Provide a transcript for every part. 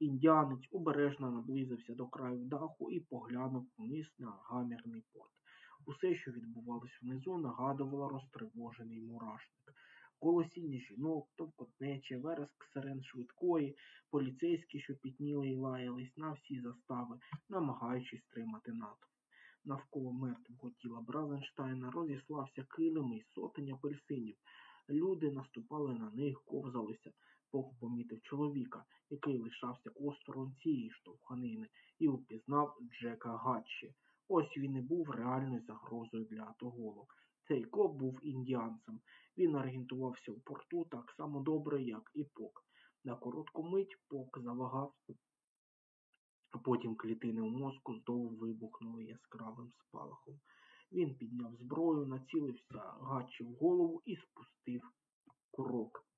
Індіанець обережно наблизився до краю даху і поглянув вниз на гамірний порт. Усе, що відбувалось внизу, нагадувало розтривожений мурашник. Голосіння жінок, товкотнече, вереск сирен швидкої, поліцейські, що пітніли і лаялись на всі застави, намагаючись стримати натовп. Навколо мертвого тіла Бразенштайна розіслався килим із сотень апельсинів. Люди наступали на них, ковзалися. Бог помітив чоловіка, який лишався осторонь цієї штовханини, і упізнав Джека Гатчі. Ось він і був реальною загрозою для Атоголу. Цей коп був індіанцем. Він орієнтувався в порту так само добре, як і Пок. На коротку мить Пок завагав, а потім клітини у мозку знову вибухнули яскравим спалахом. Він підняв зброю, націлився Гатчі в голову і спустив курок.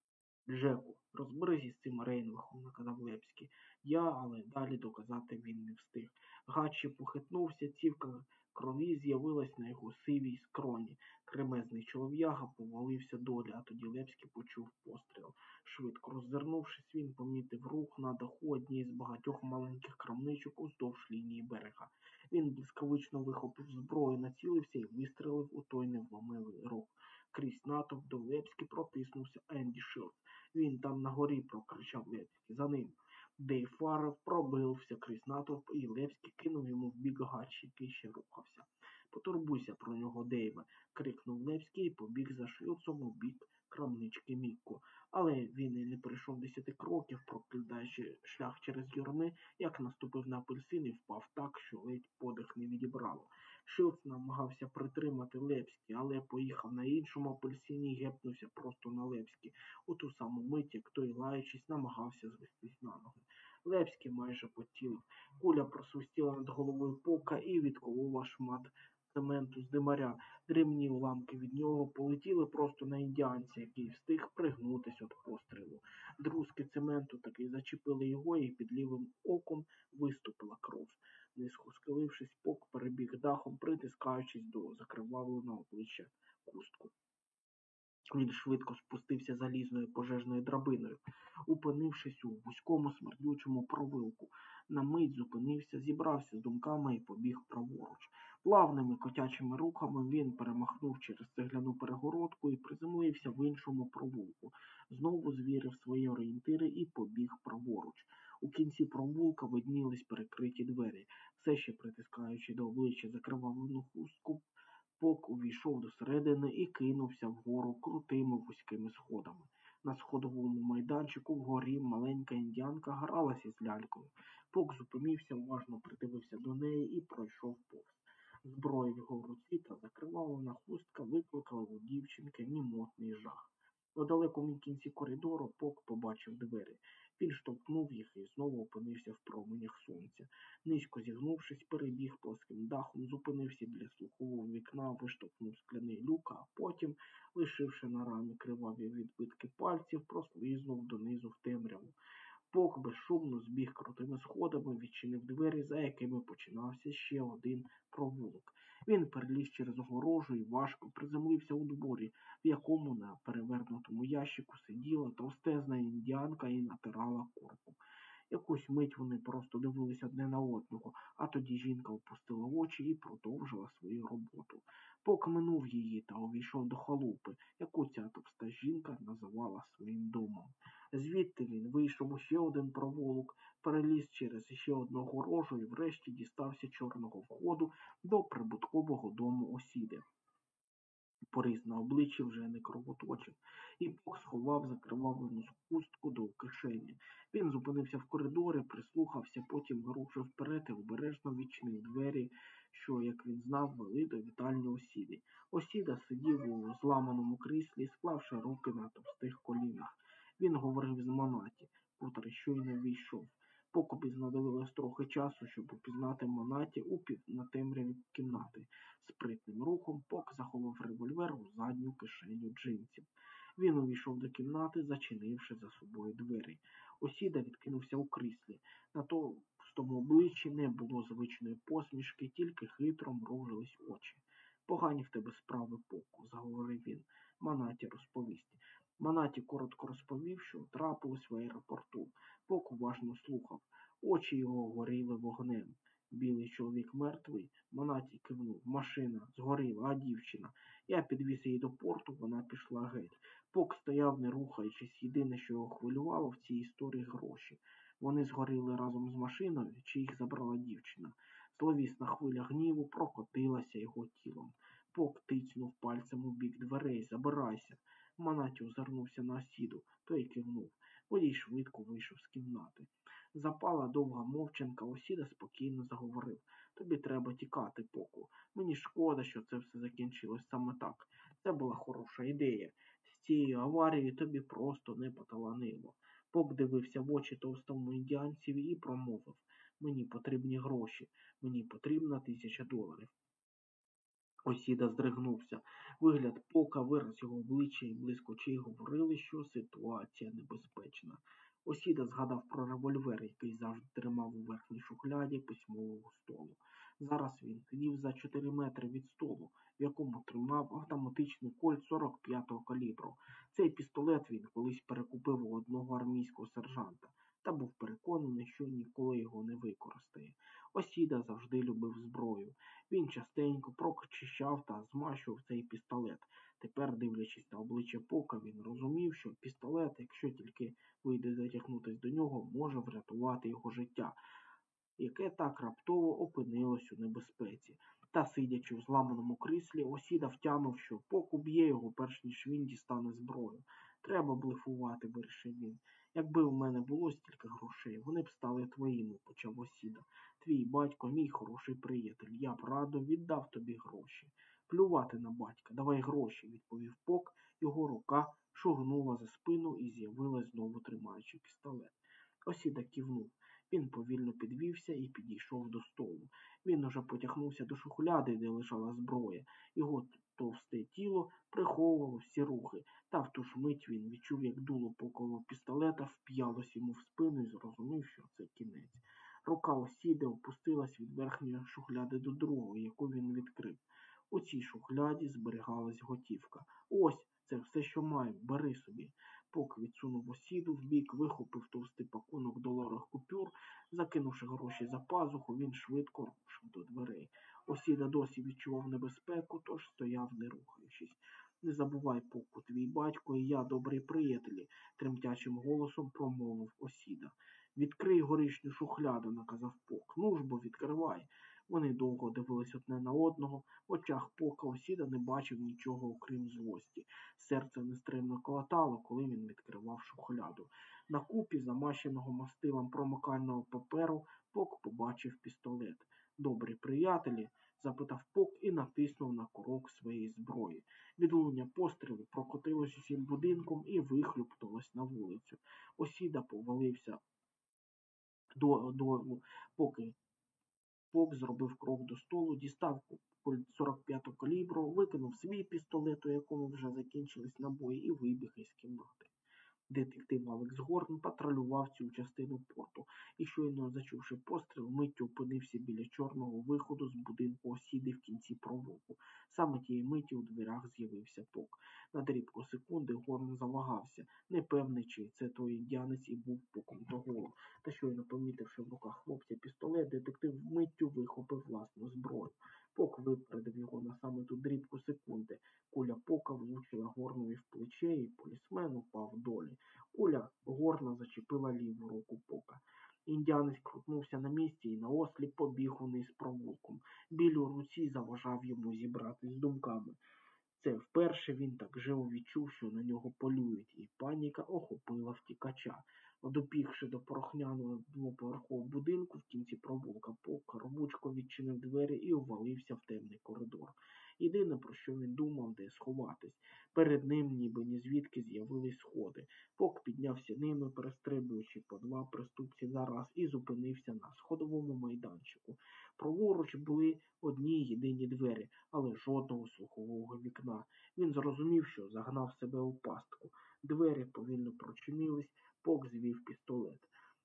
Джеку, розберись із цим Рейнлахом, наказав Лепський. Я, але далі доказати він не встиг. Гатчі похитнувся, цівка крові з'явилась на його сивій скроні. Кремезний чолов'яга повалився долі, а тоді Лепський почув постріл. Швидко роззирнувшись, він помітив рух на даху однієї з багатьох маленьких крамничок уздовж лінії берега. Він блискавично вихопив зброю, націлився і вистрелив у той невломивий рух. Крізь натовп до Лепський протиснувся Енді Шилд. Він там на горі, прокричав Лепський. За ним. Дейв Фаррел пробився крізь натовп, і Лепський кинув йому в бік Гатчі, який ще рухався. Потурбуйся про нього, Дейве, крикнув Лепський і побіг за Шилцом у бік крамнички Мікко. Але він і не пройшов десяти кроків, прокладаючи шлях через юрми, як наступив на апельсин і впав так, що ледь подих не відібрало. Шилц намагався притримати Лепський, але поїхав на іншому апельсині і гепнувся просто на Лепський, у ту саму мить, як той, лаючись, намагався звестись на ноги. Лепський майже потілив. Куля просвистіла над головою пока і відколола шмат цементу з димаря. Дрібні уламки від нього полетіли просто на індіанця, який встиг пригнутись від пострілу. Друзки цементу таки зачепили його, і під лівим оком виступила кров. Низько схилившись, пок перебіг дахом, притискаючись до закривавленого обличчя кустку. Він швидко спустився залізною пожежною драбиною, упинившись у вузькому смердючому провилку. На мить зупинився, зібрався з думками і побіг праворуч. Плавними котячими рухами він перемахнув через цегляну перегородку і приземлився в іншому провулку. Знову звірив свої орієнтири і побіг праворуч. У кінці провулка виднілись перекриті двері, все ще притискаючи до обличчя закривавлену хустку, Пок увійшов до середини і кинувся вгору крутими вузькими сходами. На сходовому майданчику вгорі маленька індіанка гралася з лялькою. Пок зупинився, уважно придивився до неї і пройшов повз. Зброя в його руці та закривавлена хустка викликала у дівчинки німотний жах. У далекому кінці коридору Пок побачив двері. Він штовхнув їх і знову опинився в променях сонця. Низько зігнувшись, перебіг плоским дахом, зупинився біля слухового вікна, виштовхнув скляний люк, а потім, лишивши на рамі криваві відбитки пальців, прослизнув донизу в темряву. Пок безшумно збіг крутими сходами, відчинив двері, за якими починався ще один провулок. Він переліз через огорожу і важко приземлився у дворі, в якому на перевернутому ящику сиділа товстезна індіанка і натирала корку. Якусь мить вони просто дивились одне на одного, а тоді жінка опустила очі і продовжила свою роботу. Пок минув її та увійшов до халупи, яку ця товста жінка називала своїм домом. Звідти він вийшов у ще один провулок, переліз через ще одну огорожу і врешті дістався чорного входу до прибуткового дому осіди. Поріз на обличчі вже не кровоточив, і Бог сховав закривавлену хустку до кишені. Він зупинився в коридорі, прислухався, потім рушив вперед і обережно відчинив двері, що, як він знав, вели до вітальні осіди. Осіда сидів у зламаному кріслі, склавши руки на товстих колінах. Він говорив з Монаті, котрий щойно війшов. Покупі знадобилось трохи часу, щоб упізнати Монаті у півнатемряві кімнати. Спритним рухом Пок заховав револьвер у задню кишеню джинсів. Він увійшов до кімнати, зачинивши за собою двері. Осіда відкинувся у кріслі. На товстому обличчі не було звичної посмішки, тільки хитро мружились очі. Погані в тебе справи, Поку, заговорив він. Манаті розповість. Манаті коротко розповів, що трапилось в аеропорту. Пок уважно слухав. Очі його горіли вогнем. Білий чоловік мертвий, Монатій кивнув. Машина згоріла, а дівчина. Я підвіз її до порту, вона пішла геть. Пок стояв, не рухаючись. Єдине, що його хвилювало в цій історії гроші. Вони згоріли разом з машиною, чи їх забрала дівчина. Зловісна хвиля гніву прокотилася його тілом. Пок тицьнув пальцем у бік дверей. Забирайся. Монатій озирнувся на осіду, той кивнув. Водій швидко вийшов з кімнати. Запала довга мовчанка, осіда спокійно заговорив. Тобі треба тікати, поку. Мені шкода, що це все закінчилось саме так. Це була хороша ідея. З цією аварією тобі просто не поталанило. Пок дивився в очі товстому індіанцеві і промовив Мені потрібні гроші, мені потрібна тисяча доларів. Осіда здригнувся. Вигляд пока, вираз його обличчя і близько очей говорили, що ситуація небезпечна. Осіда згадав про револьвер, який завжди тримав у верхній шухляді письмового столу. Зараз він сидів за 4 метри від столу, в якому тримав автоматичний кольт 45-го калібру. Цей пістолет він колись перекупив у одного армійського сержанта та був переконаний, що ніколи його не використає. Осіда завжди любив зброю. Він частенько прочищав та змащував цей пістолет. Тепер, дивлячись на обличчя Пока, він розумів, що пістолет, якщо тільки вийде дотягнутися до нього, може врятувати його життя, яке так раптово опинилось у небезпеці. Та, сидячи в зламаному кріслі, осіда втямив, що Пок уб'є його, перш ніж він дістане зброю. Треба блефувати, вирішив він. Якби у мене було стільки грошей, вони б стали твоїми, почав осіда. Твій батько, мій хороший приятель. Я б радо віддав тобі гроші. Плювати на батька, давай гроші, відповів Пок. Його рука шугнула за спину і з'явилась знову тримаючи пістолет. Осіда кивнув. Він повільно підвівся і підійшов до столу. Він уже потягнувся до шухляди, де лежала зброя. Його товсте тіло приховувало всі рухи, та в ту ж мить він відчув, як дуло поколо пістолета вп'ялось йому в спину і зрозумів, що це кінець. Рука осіда опустилась від верхньої шухляди до другої, яку він відкрив. У цій шухляді зберігалась готівка. Ось це все, що маю, бери собі. Пок відсунув осіду, вбік вихопив товстий пакунок доларових купюр, закинувши гроші за пазуху, він швидко рушив до дверей. Осіда досі відчував небезпеку, тож стояв, не рухаючись. Не забувай, поку, твій батько і я добрі приятелі, тремтячим голосом промовив осіда. Відкрий горішню шухляду, наказав Пок. Ну ж бо відкривай. Вони довго дивились одне на одного. В очах пока осіда не бачив нічого, окрім злості. Серце нестримно колотало, коли він відкривав шухляду. На купі замащеного мастилом промокального паперу Пок побачив пістолет. Добрі приятелі, запитав Пок і натиснув на курок своєї зброї. Відлуння пострілу прокотилось усім будинком і вихлюпталось на вулицю. Осіда повалився до, до поки Поп зробив крок до столу, дістав 45-го калібру, викинув свій пістолет, у якому вже закінчились набої, і вибіг із кімнати. Детектив Алекс Горн патрулював цю частину порту і, щойно зачувши постріл, миттю опинився біля чорного виходу з будинку осіди в кінці провулку. Саме тієї миті у дверях з'явився пок. На дрібку секунди Горн завагався, непевний, чи це той індіанець і був поком того. Та щойно помітивши в руках хлопця пістолет, детектив миттю вихопив власну зброю. Пок випередив його на саме ту дрібку секунди. Куля пока влучила горнові в плече, і полісмен упав долі. Куля горна зачепила ліву руку пока. Індіанець крутнувся на місці і наосліп побіг униз провулком. Біль у руці заважав йому зібратись з думками. Це вперше він так живо відчув, що на нього полюють, і паніка охопила втікача. Добігши до порохняного двоповерхового будинку в кінці провулка, Пок рвучко відчинив двері і увалився в темний коридор. Єдине, про що він думав, де сховатись. Перед ним, ніби ні звідки з'явились сходи. Пок піднявся ними, перестрибуючи по два приступці зараз, і зупинився на сходовому майданчику. Праворуч були одні єдині двері, але жодного слухового вікна. Він зрозумів, що загнав себе у пастку. Двері повільно прочинились, Пок звів пістолет.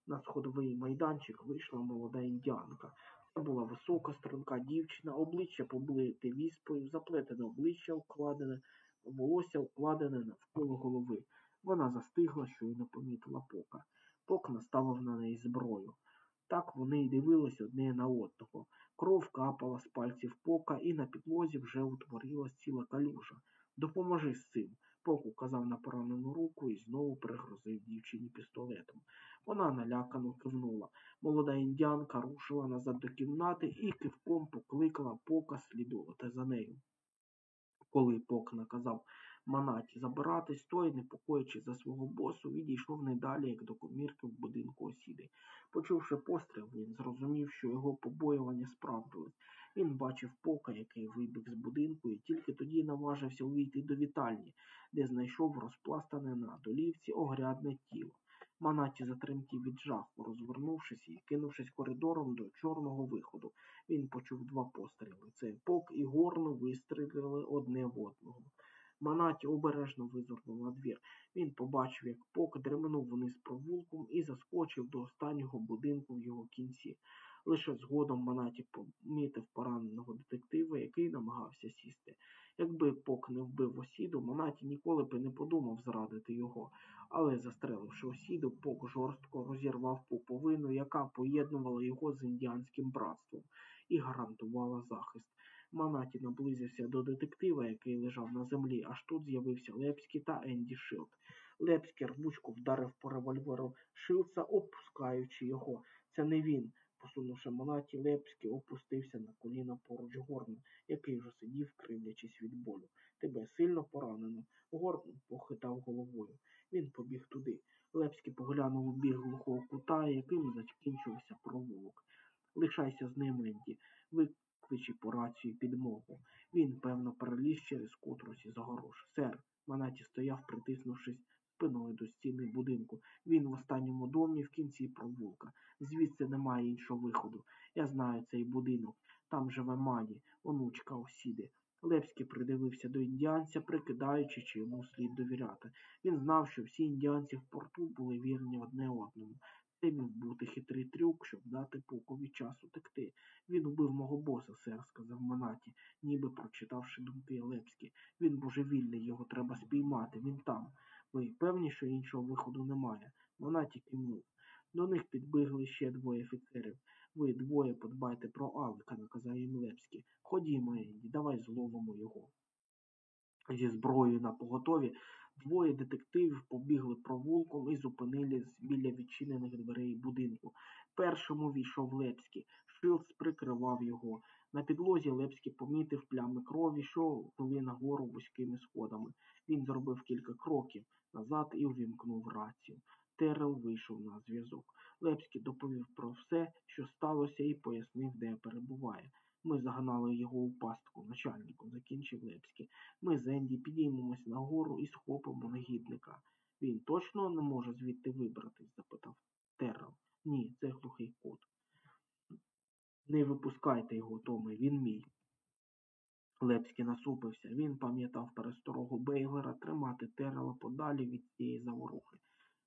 На сходовий майданчик вийшла молода індіанка. Це була висока, струнка дівчина, обличчя поблите віспою, заплетене обличчя укладене, волосся укладене навколо голови. Вона застигла, щойно помітила пока. Пок наставив на неї зброю. Так вони й дивились одне на одного. Кров капала з пальців пока, і на підлозі вже утворилась ціла калюжа. Допоможи з цим. Пок указав на поранену руку і знову пригрозив дівчині пістолетом. Вона налякано кивнула. Молода індіанка рушила назад до кімнати і кивком покликала пока слідувати за нею. Коли Пок наказав Манаті забиратись, той, непокоячи за свого босу, відійшов не далі, як до комірки в будинку осіди. Почувши постріл, він зрозумів, що його побоювання справдились. Він бачив пока, який вибіг з будинку, і тільки тоді наважився увійти до вітальні, де знайшов розпластане на долівці огрядне тіло. Манаті затремтів від жаху, розвернувшись і кинувшись коридором до чорного виходу. Він почув два постріли. Це Пок і Горно вистрілили одне в одного. Манаті обережно визирнув на двір. Він побачив, як Пок дременув вниз провулком і заскочив до останнього будинку в його кінці. Лише згодом Манаті помітив пораненого детектива, який намагався сісти. Якби Пок не вбив осіду, Манаті ніколи б і не подумав зрадити його. Але, застреливши осіду, Пок жорстко розірвав пуповину, яка поєднувала його з індіанським братством і гарантувала захист. Манаті наблизився до детектива, який лежав на землі, аж тут з'явився Лепський та Енді Шилд. Лепський рвучко вдарив по револьверу Шилдса, опускаючи його. Це не він. Посунувши Манаті, Лепський опустився на коліна поруч Горна, який вже сидів, кривлячись від болю. Тебе сильно поранено. Горн похитав головою. Він побіг туди. Лепський поглянув у бік глухого кута, яким закінчився провулок. Лишайся з ним, Енді. Викличі по рацію підмогу. Він, певно, переліз через котрось із огорош. Сер, Манаті стояв, притиснувшись спиною до стіни будинку. Він в останньому домі в кінці провулка. Звідси немає іншого виходу. Я знаю цей будинок. Там живе Мані, онучка осіди. Лепський придивився до індіанця, прикидаючи, чи йому слід довіряти. Він знав, що всі індіанці в порту були вірні одне одному. Це міг бути хитрий трюк, щоб дати Пукові час утекти. Він убив мого боса, сер, сказав Манаті, ніби прочитавши думки Лепські. Він божевільний, його треба спіймати, він там. Ви певні, що іншого виходу немає? Монаті кивнув. До них підбігли ще двоє офіцерів. Ви двоє подбайте про Алика, наказав їм Лепський. Ходімо, Енді, давай зловимо його. Зі зброєю на поготові двоє детективів побігли провулком і зупинились біля відчинених дверей будинку. Першому війшов Лепський. Шилдс прикривав його. На підлозі Лепський помітив плями крові, що вели нагору вузькими сходами. Він зробив кілька кроків назад і увімкнув рацію. Терел вийшов на зв'язок. Лепський доповів про все, що сталося, і пояснив, де перебуває. Ми загнали його у пастку, начальнику, закінчив Лепський. Ми з Енді підіймемось нагору і схопимо негідника. Він точно не може звідти вибратись? запитав Террел. Ні, це глухий кот. Не випускайте його, Томе, він мій. Лепський насупився. Він пам'ятав пересторогу Бейлера тримати Террела подалі від цієї заворухи.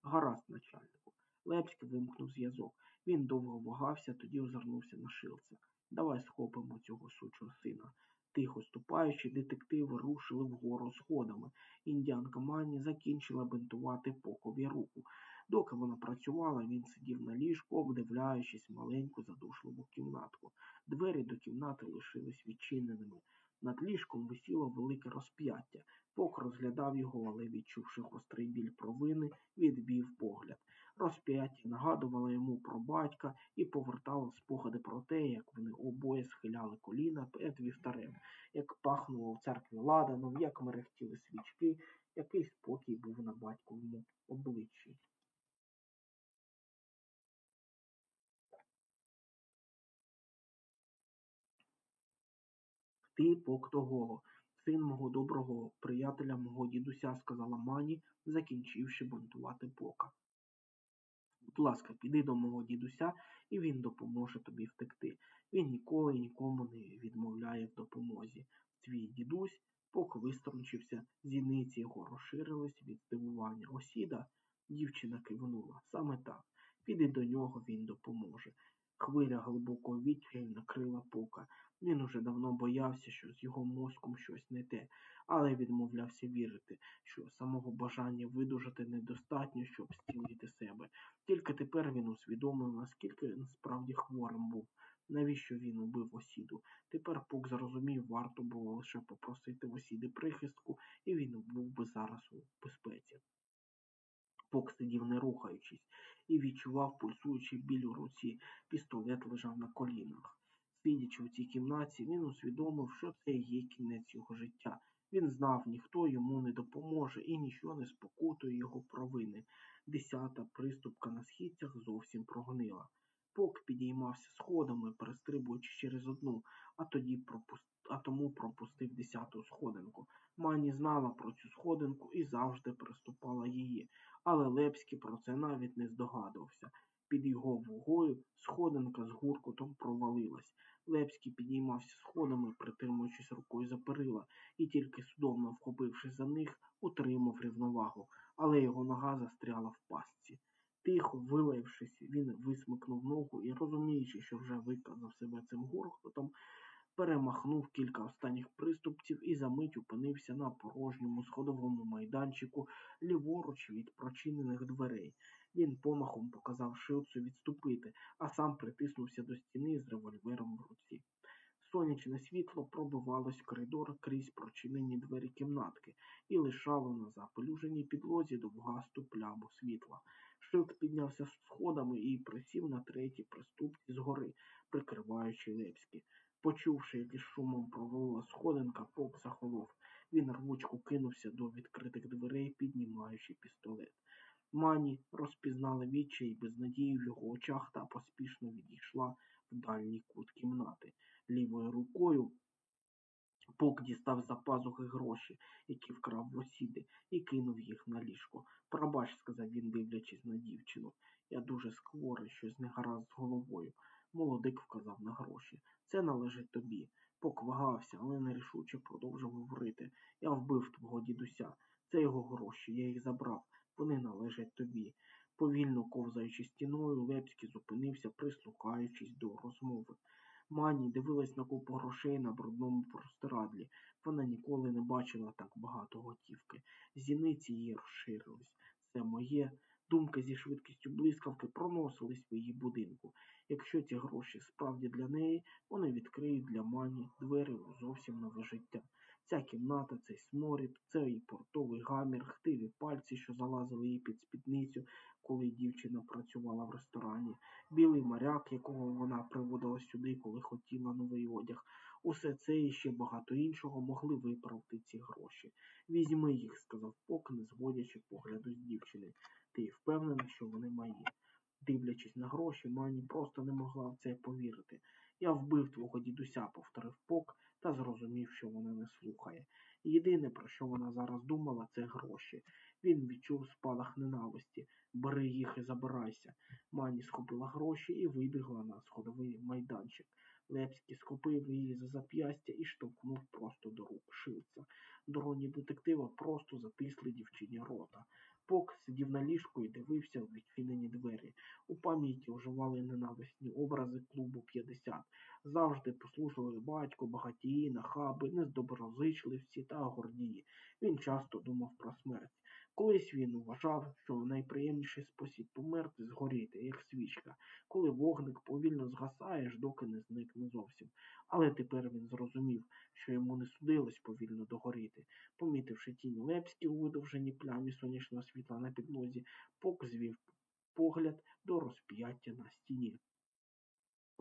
Гаразд, начальнику. Лепський вимкнув зв'язок. Він довго вагався, тоді озирнувся на шилця. Давай схопимо цього сучого сина. Тихо ступаючи, детективи рушили вгору сходами. Індіанка Мані закінчила бинтувати покові руку. Доки вона працювала, він сидів на ліжку, обдивляючись маленьку задушливу кімнатку. Двері до кімнати лишились відчиненими. Над ліжком висіло велике розп'яття. Пок розглядав його, але, відчувши гострий біль провини, відбів погляд. Розп'яття нагадувало йому про батька і повертало спогади про те, як вони обоє схиляли коліна перед вівтарем, як пахнуло в церкві ладаном, як мерехтіли свічки, який спокій був на батьковому обличчі. Ти Поктоголо, син мого доброго приятеля, мого дідуся, сказала Мані, закінчивши бунтувати пока. Будь ласка, піди до мого дідуся, і він допоможе тобі втекти. Він ніколи нікому не відмовляє в допомозі. Твій дідусь, пок виструнчився, зіниці його розширились від здивування. Осіда, дівчина кивнула. Саме так. Піди до нього, він допоможе. Хвиля глибокого відчаю накрила пока. Він уже давно боявся, що з його мозком щось не те, але відмовлявся вірити, що самого бажання видужати недостатньо, щоб зцілити себе. Тільки тепер він усвідомив, наскільки він справді хворим був. Навіщо він убив осіду? Тепер Пук зрозумів, варто було лише попросити осіди прихистку, і він був би зараз у безпеці. Пок сидів не рухаючись і відчував пульсуючий біль у руці, пістолет лежав на колінах. Сидячи в цій кімнаті, він усвідомив, що це є кінець його життя. Він знав, ніхто йому не допоможе і ніщо не спокутує його провини. Десята приступка на східцях зовсім прогнила. Пок підіймався сходами, перестрибуючи через одну, а тоді пропуст... а тому пропустив десяту сходинку. Мані знала про цю сходинку і завжди приступала її, але Лепський про це навіть не здогадувався. Під його вугою сходинка з гуркотом провалилась. Лепський підіймався сходами, притримуючись рукою за перила, і тільки судомно вхопившись за них, утримав рівновагу, але його нога застряла в пастці. Тихо, вилаявшись, він висмикнув ногу і, розуміючи, що вже виказав себе цим гуркотом, перемахнув кілька останніх приступців і за мить опинився на порожньому сходовому майданчику ліворуч від прочинених дверей. Він помахом показав шилцю відступити, а сам притиснувся до стіни з револьвером в руці. Сонячне світло пробивалось в коридор крізь прочинені двері кімнатки і лишало на запелюженій підлозі довгасту пляму світла. Шилд піднявся сходами і присів на третій приступці згори, прикриваючи Лепський. Почувши, як із шумом провалила сходинка, поп захолов. Він рвучко кинувся до відкритих дверей, піднімаючи пістолет. Мані розпізнала відчай і безнадію в його очах та поспішно відійшла в дальній кут кімнати. Лівою рукою Пок дістав за пазухи гроші, які вкрав в осіди, і кинув їх на ліжко. Пробач, сказав він, дивлячись на дівчину. Я дуже скворий, щось не гаразд з головою. Молодик вказав на гроші. Це належить тобі. Пок вагався, але нерішуче продовжив говорити. Я вбив твого дідуся. Це його гроші, я їх забрав. Вони належать тобі. Повільно ковзаючи стіною, Лепський зупинився, прислухаючись до розмови. Мані дивилась на купу грошей на брудному простирадлі. Вона ніколи не бачила так багато готівки. Зіниці її розширились. Це моє. Думки зі швидкістю блискавки проносились в її будинку. Якщо ці гроші справді для неї, вони відкриють для мані двері у зовсім нове життя. Ця кімната, цей сморід, цей портовий гамір, хтиві пальці, що залазили їй під спідницю, коли дівчина працювала в ресторані, білий моряк, якого вона приводила сюди, коли хотіла новий одяг. Усе це і ще багато іншого могли виправити ці гроші. Візьми їх, сказав Пок, не зводячи погляду з дівчини. Ти впевнений, що вони мої. Дивлячись на гроші, Мані просто не могла в це повірити. Я вбив твого дідуся, повторив Пок та зрозумів, що вона не слухає. Єдине, про що вона зараз думала, це гроші. Він відчув спалах ненависті. Бери їх і забирайся. Мані схопила гроші і вибігла на сходовий майданчик. Лепський схопив її за зап'ястя і штовхнув просто до рук шилця. Дороні детектива просто затисли дівчині рота. Пок сидів на ліжку і дивився в відчинені двері. У пам'яті оживали ненависні образи клубу 50. Завжди послужили батько, багатії, нахаби, нездоброзичливці та гордії. Він часто думав про смерть. Колись він вважав, що найприємніший спосіб померти згоріти, як свічка, коли вогник повільно згасає, аж доки не зникне зовсім. Але тепер він зрозумів, що йому не судилось повільно догоріти. Помітивши тінь Лепські у видовженій плямі сонячного світла на підлозі, Пок звів погляд до розп'яття на стіні.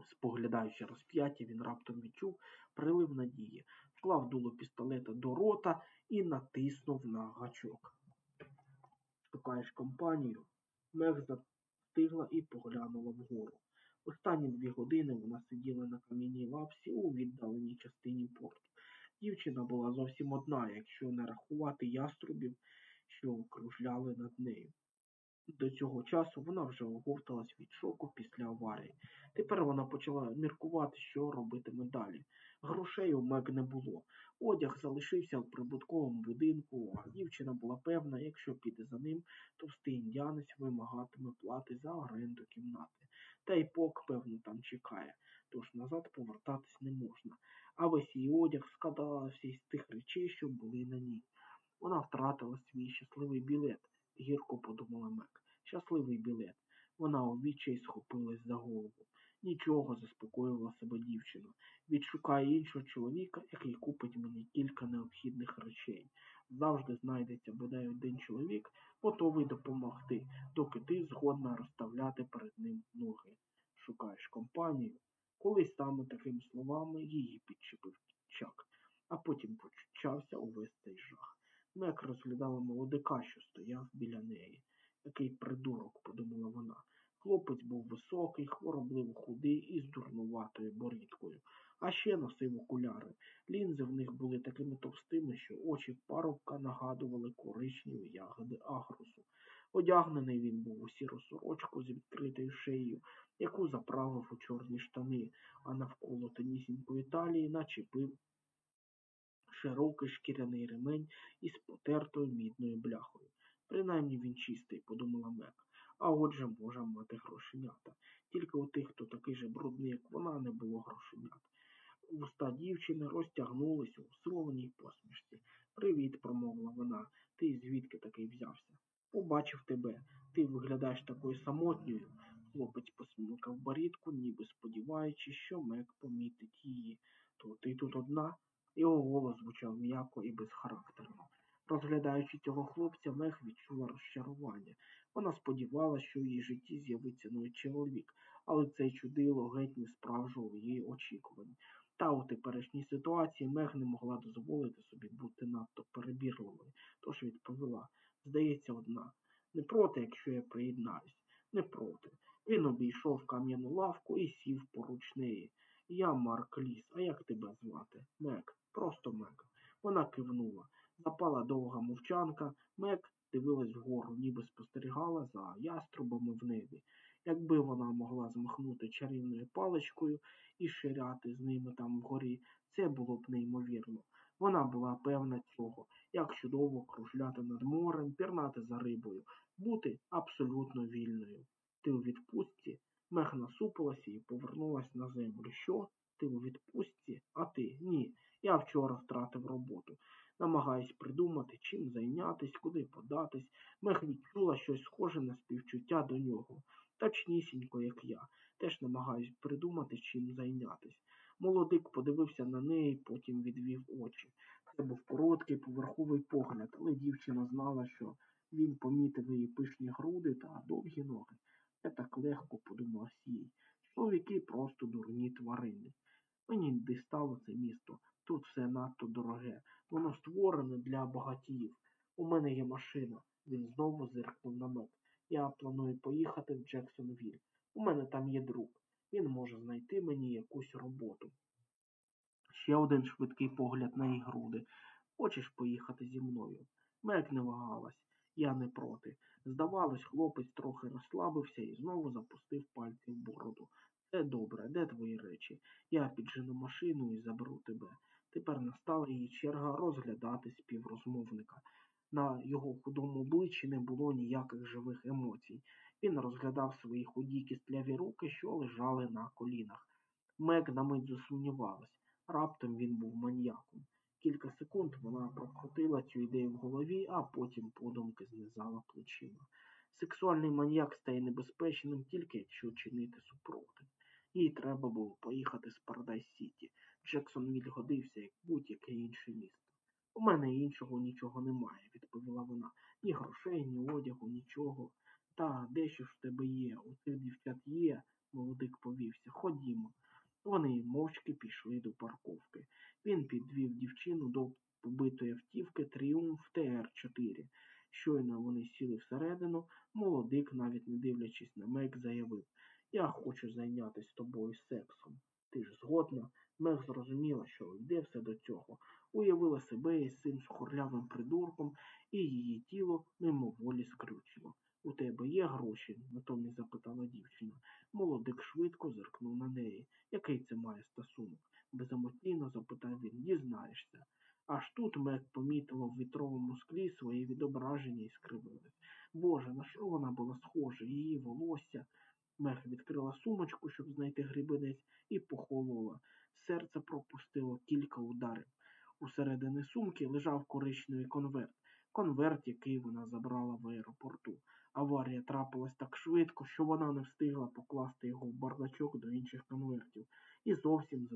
Споглядаючи розп'яття, він раптом відчув прилив надії, вклав дуло пістолета до рота і натиснув на гачок. Шукаєш компанію? Мех застигла і поглянула вгору. Останні дві години вона сиділа на кам'яній лапсі у віддаленій частині порту. Дівчина була зовсім одна, якщо не рахувати яструбів, що кружляли над нею. До цього часу вона вже оговталась від шоку після аварії. Тепер вона почала міркувати, що робитиме далі. Грошей у Мек не було. Одяг залишився в прибутковому будинку, а дівчина була певна, якщо піде за ним, товстий індіанець вимагатиме плати за оренду кімнати. Та й пок, певно, там чекає, тож назад повертатись не можна. А весь її одяг складався із тих речей, що були на ній. Вона втратила свій щасливий білет, гірко подумала Мек. Щасливий білет. Вона у схопилась за голову. Нічого, заспокоювала себе дівчина. Відшукає іншого чоловіка, який купить мені кілька необхідних речей. Завжди знайдеться бодай один чоловік, готовий допомогти, доки ти згодна розставляти перед ним ноги. Шукаєш компанію. Колись саме такими словами її підчепив чак, а потім почався увесь цей жах. Мек розглядала молодика, що стояв біля неї. Який придурок, подумала вона. Хлопець був високий, хворобливо худий і з дурнуватою борідкою, а ще носив окуляри. Лінзи в них були такими товстими, що очі парубка нагадували коричневі ягоди агрусу. Одягнений він був у сіру сорочку з відкритою шиєю, яку заправив у чорні штани, а навколо тонісінької талії начепив широкий шкіряний ремень із потертою мідною бляхою. Принаймні він чистий, подумала Мек. А отже може мати грошенята. Тільки у тих, хто такий же брудний, як вона, не було грошенят. Уста дівчини розтягнулись у силованій посмішці. Привіт, промовила вона. Ти звідки такий взявся? Побачив тебе. Ти виглядаєш такою самотньою. Хлопець посмікав барітку, ніби сподіваючись, що Мек помітить її. То ти тут одна? Його голос звучав м'яко і безхарактерно. Розглядаючи цього хлопця, Мех відчула розчарування. Вона сподівалася, що в її житті з'явиться новий чоловік, але цей чудило геть не справжував її очікувань. Та у теперішній ситуації Мег не могла дозволити собі бути надто перебірливою, тож відповіла здається, одна. Не проти, якщо я приєднаюсь, не проти. Він обійшов кам'яну лавку і сів поруч неї. Я Марк Ліс, а як тебе звати? Мек, просто Мек. Вона кивнула. Запала довга мовчанка. Мек дивилась вгору, ніби спостерігала за яструбами в небі. Якби вона могла змахнути чарівною паличкою і ширяти з ними там вгорі, це було б неймовірно. Вона була певна цього, як чудово кружляти над морем, пірнати за рибою, бути абсолютно вільною. Ти у відпустці? Мех насупилася і повернулась на землю. Що? Ти у відпустці? А ти? Ні. Я вчора втратив роботу. Намагаюсь придумати, чим зайнятись, куди податись. Мех відчула щось схоже на співчуття до нього. Точнісінько, як я. Теж намагаюсь придумати, чим зайнятись. Молодик подивився на неї, потім відвів очі. Це був короткий поверховий погляд, але дівчина знала, що він помітив її пишні груди та довгі ноги. Я так легко подумав їй. Чоловіки просто дурні тварини. Мені дістало це місто. Тут все надто дороге. Воно створене для багатіїв. У мене є машина. Він знову зиркнув на мек. Я планую поїхати в Джексонвіль. У мене там є друг. Він може знайти мені якусь роботу. Ще один швидкий погляд на її груди. Хочеш поїхати зі мною? Мек не вагалась. Я не проти. Здавалось, хлопець трохи розслабився і знову запустив пальці в бороду. Це добре, де твої речі? Я піджену машину і заберу тебе. Тепер настала її черга розглядати співрозмовника. На його худому обличчі не було ніяких живих емоцій. Він розглядав свої худі кістляві руки, що лежали на колінах. Мек на мить засумнівалась. Раптом він був маньяком. Кілька секунд вона прокрутила цю ідею в голові, а потім подумки знизала плечима. Сексуальний маньяк стає небезпечним тільки якщо чинити супротив. Їй треба було поїхати з Парадайз Сіті. Джексонвіль годився, як будь-яке інше місто. У мене іншого нічого немає, відповіла вона. Ні грошей, ні одягу, нічого. Та дещо ж в тебе є. У цих дівчат є, молодик повівся. Ходімо. Вони мовчки пішли до парковки. Він підвів дівчину до побитої автівки Тріумф ТР-4. Щойно вони сіли всередину, молодик, навіть не дивлячись на Мек, заявив Я хочу зайнятися тобою сексом. Ти ж згодна? Мек зрозуміла, що йде все до цього. Уявила себе із цим схорлявим придурком, і її тіло мимоволі скрючило. У тебе є гроші? натомість запитала дівчина. Молодик швидко зиркнув на неї. Який це має стосунок? беземотійно запитав він. Дізнаєшся. Аж тут Мек помітила в вітровому склі своє відображення і скривилась. Боже, на що вона була схожа? Її волосся. Мех відкрила сумочку, щоб знайти грібенець, і похолола. Серце пропустило кілька ударів. Усередині сумки лежав коричневий конверт. Конверт, який вона забрала в аеропорту. Аварія трапилась так швидко, що вона не встигла покласти його в бардачок до інших конвертів і зовсім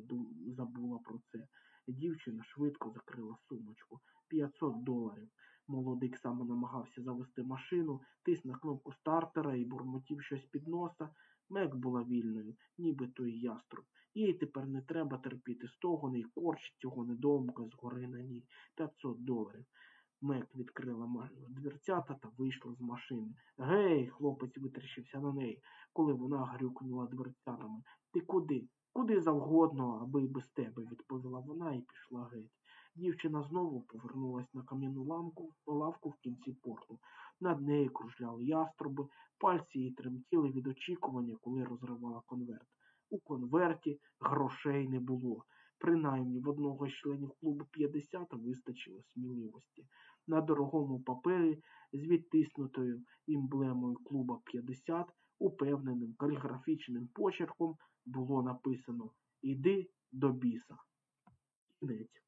забула про це. Дівчина швидко закрила сумочку. 500 доларів. Молодик саме намагався завести машину, тис на кнопку стартера і бурмотів щось під носа. Мек була вільною, ніби той яструб. Їй тепер не треба терпіти стогони і корч цього недоумка згори на ній. 500 доларів. Мек відкрила ма- дверцята та вийшла з машини. Гей, хлопець витріщився на неї, коли вона грюкнула дверцятами. Ти куди? Куди завгодно, аби й без тебе, відповіла вона і пішла геть. Дівчина знову повернулась на кам'яну лавку в кінці порту. Над нею кружляли яструби, пальці її тремтіли від очікування, коли розривала конверт. У конверті грошей не було. Принаймні в одного з членів клубу 50 вистачило сміливості. На дорогому папері з відтиснутою емблемою клуба 50 упевненим каліграфічним почерком було написано Іди до біса. Кінець.